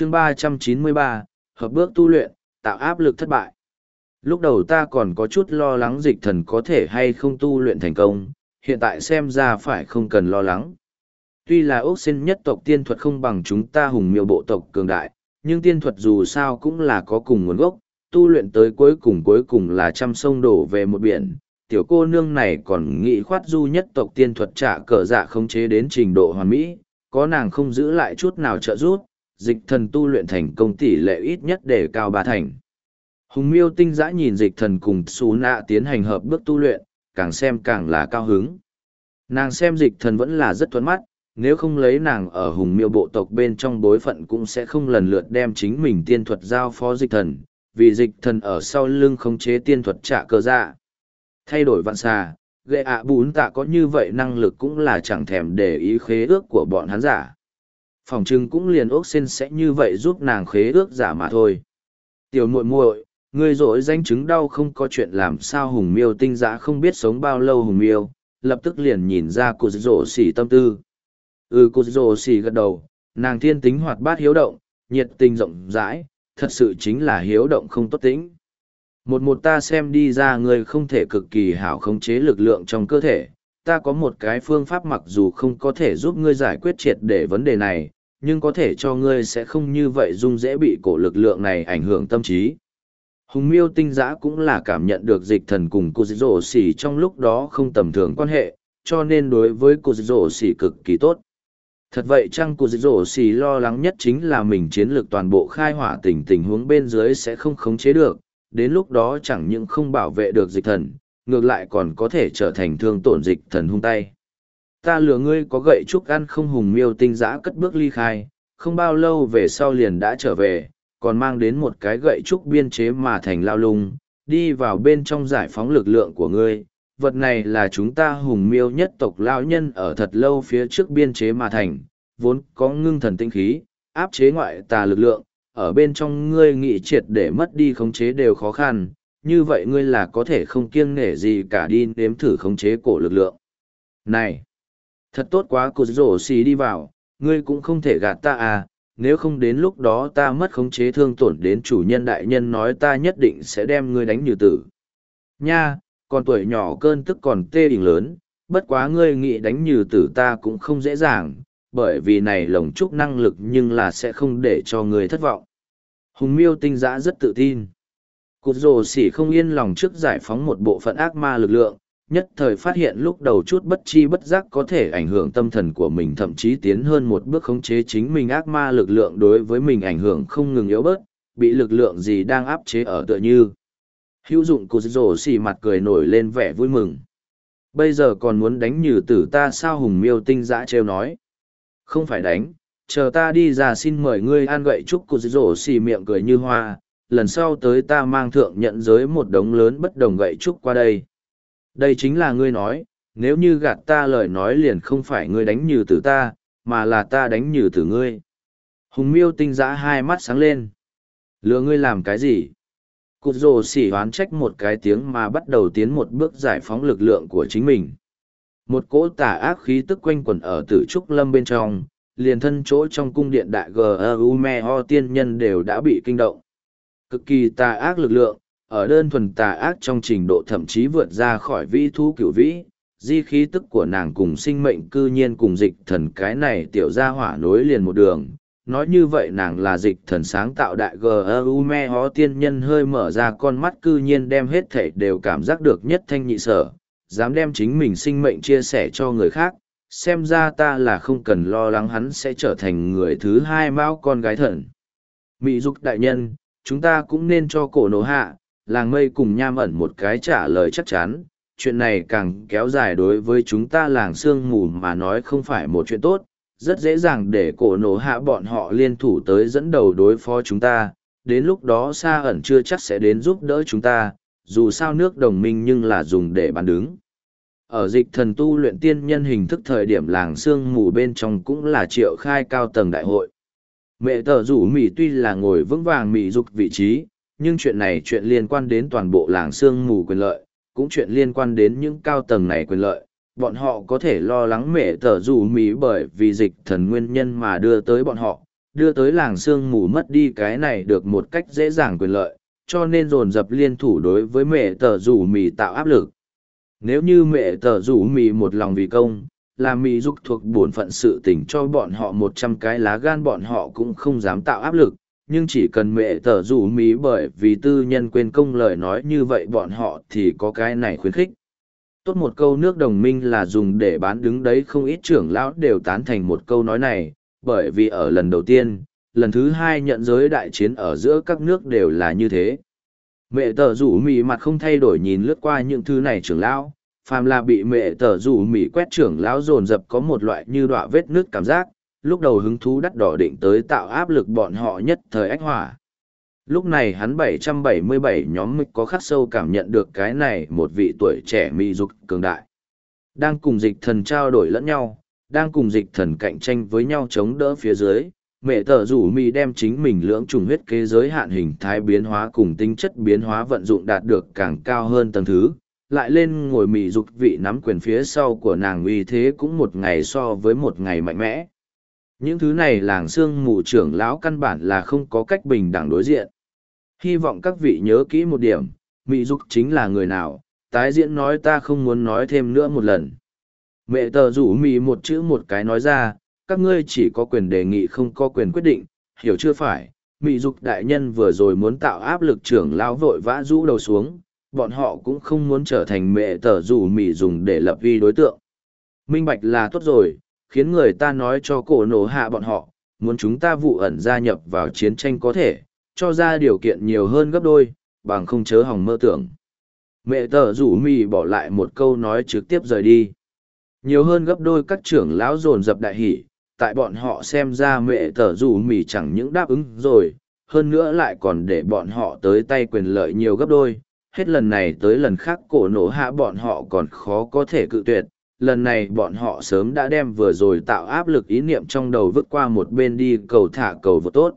chương ba trăm chín mươi ba hợp bước tu luyện, tạo áp lực thất bại. Lúc đầu ta còn có chút lo lắng dịch thần có thể hay không tu luyện thành công, hiện tại xem ra phải không cần lo lắng. Tuy là ốc xin nhất tộc tiên thuật không bằng chúng ta hùng miêu bộ tộc cường đại, nhưng tiên thuật dù sao cũng là có cùng nguồn gốc, tu luyện tới cuối cùng cuối cùng là trăm sông đổ về một biển. Tiểu cô nương này còn nghĩ khoát du nhất tộc tiên thuật trả cờ dạ không chế đến trình độ hoàn mỹ, có nàng không giữ lại chút nào trợ giúp, dịch thần tu luyện thành công tỷ lệ ít nhất để cao ba thành. Hùng miêu tinh giã nhìn dịch thần cùng xú nạ tiến hành hợp bước tu luyện, càng xem càng là cao hứng. Nàng xem dịch thần vẫn là rất thuẫn mắt, nếu không lấy nàng ở hùng miêu bộ tộc bên trong bối phận cũng sẽ không lần lượt đem chính mình tiên thuật giao phó dịch thần, vì dịch thần ở sau lưng khống chế tiên thuật trả cơ ra. Thay đổi vạn xà, ghệ ạ bún tạ có như vậy năng lực cũng là chẳng thèm để ý khế ước của bọn hắn giả. Phòng trưng cũng liền ốc xin sẽ như vậy giúp nàng khế ước giả mà thôi. Tiểu muội muội, ngươi rỗi danh chứng đau không có chuyện làm sao hùng miêu tinh giã không biết sống bao lâu hùng miêu, lập tức liền nhìn ra cô rổ xỉ tâm tư. Ừ cô rổ xỉ gật đầu, nàng thiên tính hoạt bát hiếu động, nhiệt tình rộng rãi, thật sự chính là hiếu động không tốt tính. Một một ta xem đi ra người không thể cực kỳ hảo khống chế lực lượng trong cơ thể, ta có một cái phương pháp mặc dù không có thể giúp ngươi giải quyết triệt để vấn đề này, nhưng có thể cho ngươi sẽ không như vậy dung dễ bị cổ lực lượng này ảnh hưởng tâm trí. Hùng miêu tinh giã cũng là cảm nhận được dịch thần cùng cô rổ xỉ trong lúc đó không tầm thường quan hệ, cho nên đối với cô rổ xỉ cực kỳ tốt. Thật vậy chăng cô rổ xỉ lo lắng nhất chính là mình chiến lược toàn bộ khai hỏa tình tình huống bên dưới sẽ không khống chế được, đến lúc đó chẳng những không bảo vệ được dịch thần, ngược lại còn có thể trở thành thương tổn dịch thần hung tay. Ta lừa ngươi có gậy trúc ăn không hùng miêu tinh giã cất bước ly khai, không bao lâu về sau liền đã trở về, còn mang đến một cái gậy trúc biên chế mà thành lao lung, đi vào bên trong giải phóng lực lượng của ngươi. Vật này là chúng ta hùng miêu nhất tộc lao nhân ở thật lâu phía trước biên chế mà thành, vốn có ngưng thần tinh khí, áp chế ngoại tà lực lượng, ở bên trong ngươi nghị triệt để mất đi khống chế đều khó khăn, như vậy ngươi là có thể không kiêng nể gì cả đi nếm thử khống chế cổ lực lượng. Này! Thật tốt quá cô rổ xì đi vào, ngươi cũng không thể gạt ta à, nếu không đến lúc đó ta mất khống chế thương tổn đến chủ nhân đại nhân nói ta nhất định sẽ đem ngươi đánh như tử. Nha, còn tuổi nhỏ cơn tức còn tê đỉnh lớn, bất quá ngươi nghĩ đánh như tử ta cũng không dễ dàng, bởi vì này lồng trúc năng lực nhưng là sẽ không để cho ngươi thất vọng. Hùng miêu tinh giã rất tự tin. Cụt rồ xỉ không yên lòng trước giải phóng một bộ phận ác ma lực lượng, nhất thời phát hiện lúc đầu chút bất chi bất giác có thể ảnh hưởng tâm thần của mình thậm chí tiến hơn một bước khống chế chính mình ác ma lực lượng đối với mình ảnh hưởng không ngừng yếu bớt, bị lực lượng gì đang áp chế ở tựa như. Hữu dụng của rổ xì mặt cười nổi lên vẻ vui mừng. Bây giờ còn muốn đánh như tử ta sao hùng miêu tinh dã trêu nói. Không phải đánh, chờ ta đi ra xin mời ngươi an gậy chúc của rổ xì miệng cười như hoa, lần sau tới ta mang thượng nhận giới một đống lớn bất đồng gậy trúc qua đây đây chính là ngươi nói, nếu như gạt ta lời nói liền không phải ngươi đánh như tử ta, mà là ta đánh như tử ngươi. Hùng miêu tinh giã hai mắt sáng lên. Lừa ngươi làm cái gì? Cụt rồ xỉ hoán trách một cái tiếng mà bắt đầu tiến một bước giải phóng lực lượng của chính mình. Một cỗ tà ác khí tức quanh quẩn ở tử trúc lâm bên trong, liền thân chỗ trong cung điện đại GU Me Ho tiên nhân đều đã bị kinh động. Cực kỳ tà ác lực lượng, ở đơn thuần tà ác trong trình độ thậm chí vượt ra khỏi vĩ thu cửu vĩ, di khí tức của nàng cùng sinh mệnh cư nhiên cùng dịch thần cái này tiểu ra hỏa nối liền một đường. Nói như vậy nàng là dịch thần sáng tạo đại G.U. me hó tiên nhân hơi mở ra con mắt cư nhiên đem hết thể đều cảm giác được nhất thanh nhị sở, dám đem chính mình sinh mệnh chia sẻ cho người khác, xem ra ta là không cần lo lắng hắn sẽ trở thành người thứ hai mão con gái thần. Mỹ dục đại nhân, chúng ta cũng nên cho cổ nổ hạ, làng mây cùng nham ẩn một cái trả lời chắc chắn. Chuyện này càng kéo dài đối với chúng ta làng sương mù mà nói không phải một chuyện tốt. Rất dễ dàng để cổ nổ hạ bọn họ liên thủ tới dẫn đầu đối phó chúng ta. Đến lúc đó xa ẩn chưa chắc sẽ đến giúp đỡ chúng ta. Dù sao nước đồng minh nhưng là dùng để bàn đứng. Ở dịch thần tu luyện tiên nhân hình thức thời điểm làng sương mù bên trong cũng là triệu khai cao tầng đại hội. Mẹ tờ rủ mỹ tuy là ngồi vững vàng mỹ dục vị trí nhưng chuyện này chuyện liên quan đến toàn bộ làng sương mù quyền lợi, cũng chuyện liên quan đến những cao tầng này quyền lợi. Bọn họ có thể lo lắng mẹ tờ dù mỹ bởi vì dịch thần nguyên nhân mà đưa tới bọn họ, đưa tới làng sương mù mất đi cái này được một cách dễ dàng quyền lợi, cho nên dồn dập liên thủ đối với mẹ tờ rủ mì tạo áp lực. Nếu như mẹ tờ rủ mì một lòng vì công, là mì giúp thuộc bổn phận sự tình cho bọn họ một trăm cái lá gan bọn họ cũng không dám tạo áp lực, nhưng chỉ cần mẹ tờ rủ mì bởi vì tư nhân quên công lời nói như vậy bọn họ thì có cái này khuyến khích. Tốt một câu nước đồng minh là dùng để bán đứng đấy không ít trưởng lão đều tán thành một câu nói này, bởi vì ở lần đầu tiên, lần thứ hai nhận giới đại chiến ở giữa các nước đều là như thế. Mẹ tờ rủ mì mặt không thay đổi nhìn lướt qua những thứ này trưởng lão, phàm là bị mẹ tờ rủ mì quét trưởng lão dồn dập có một loại như đọa vết nước cảm giác, lúc đầu hứng thú đắt đỏ định tới tạo áp lực bọn họ nhất thời ách hỏa. Lúc này hắn 777 nhóm mịch có khắc sâu cảm nhận được cái này một vị tuổi trẻ mỹ dục cường đại. Đang cùng dịch thần trao đổi lẫn nhau, đang cùng dịch thần cạnh tranh với nhau chống đỡ phía dưới, mẹ tờ rủ mi đem chính mình lưỡng trùng huyết kế giới hạn hình thái biến hóa cùng tính chất biến hóa vận dụng đạt được càng cao hơn tầng thứ lại lên ngồi mỹ dục vị nắm quyền phía sau của nàng uy thế cũng một ngày so với một ngày mạnh mẽ những thứ này làng xương mù trưởng lão căn bản là không có cách bình đẳng đối diện. Hy vọng các vị nhớ kỹ một điểm mị dục chính là người nào tái diễn nói ta không muốn nói thêm nữa một lần. Mẹ tờ rủ mị một chữ một cái nói ra các ngươi chỉ có quyền đề nghị không có quyền quyết định, hiểu chưa phải, Mị Dục đại nhân vừa rồi muốn tạo áp lực trưởng lão vội vã rũ đầu xuống, bọn họ cũng không muốn trở thành mẹ tờ rủ Mị dùng để lập vi đối tượng. Minh Bạch là tốt rồi, khiến người ta nói cho cổ nổ hạ bọn họ, muốn chúng ta vụ ẩn gia nhập vào chiến tranh có thể, cho ra điều kiện nhiều hơn gấp đôi, bằng không chớ hỏng mơ tưởng. Mẹ tờ rủ mì bỏ lại một câu nói trực tiếp rời đi. Nhiều hơn gấp đôi các trưởng lão dồn dập đại hỷ, tại bọn họ xem ra mẹ tờ rủ mì chẳng những đáp ứng rồi, hơn nữa lại còn để bọn họ tới tay quyền lợi nhiều gấp đôi. Hết lần này tới lần khác cổ nổ hạ bọn họ còn khó có thể cự tuyệt, lần này bọn họ sớm đã đem vừa rồi tạo áp lực ý niệm trong đầu vứt qua một bên đi cầu thả cầu vượt tốt.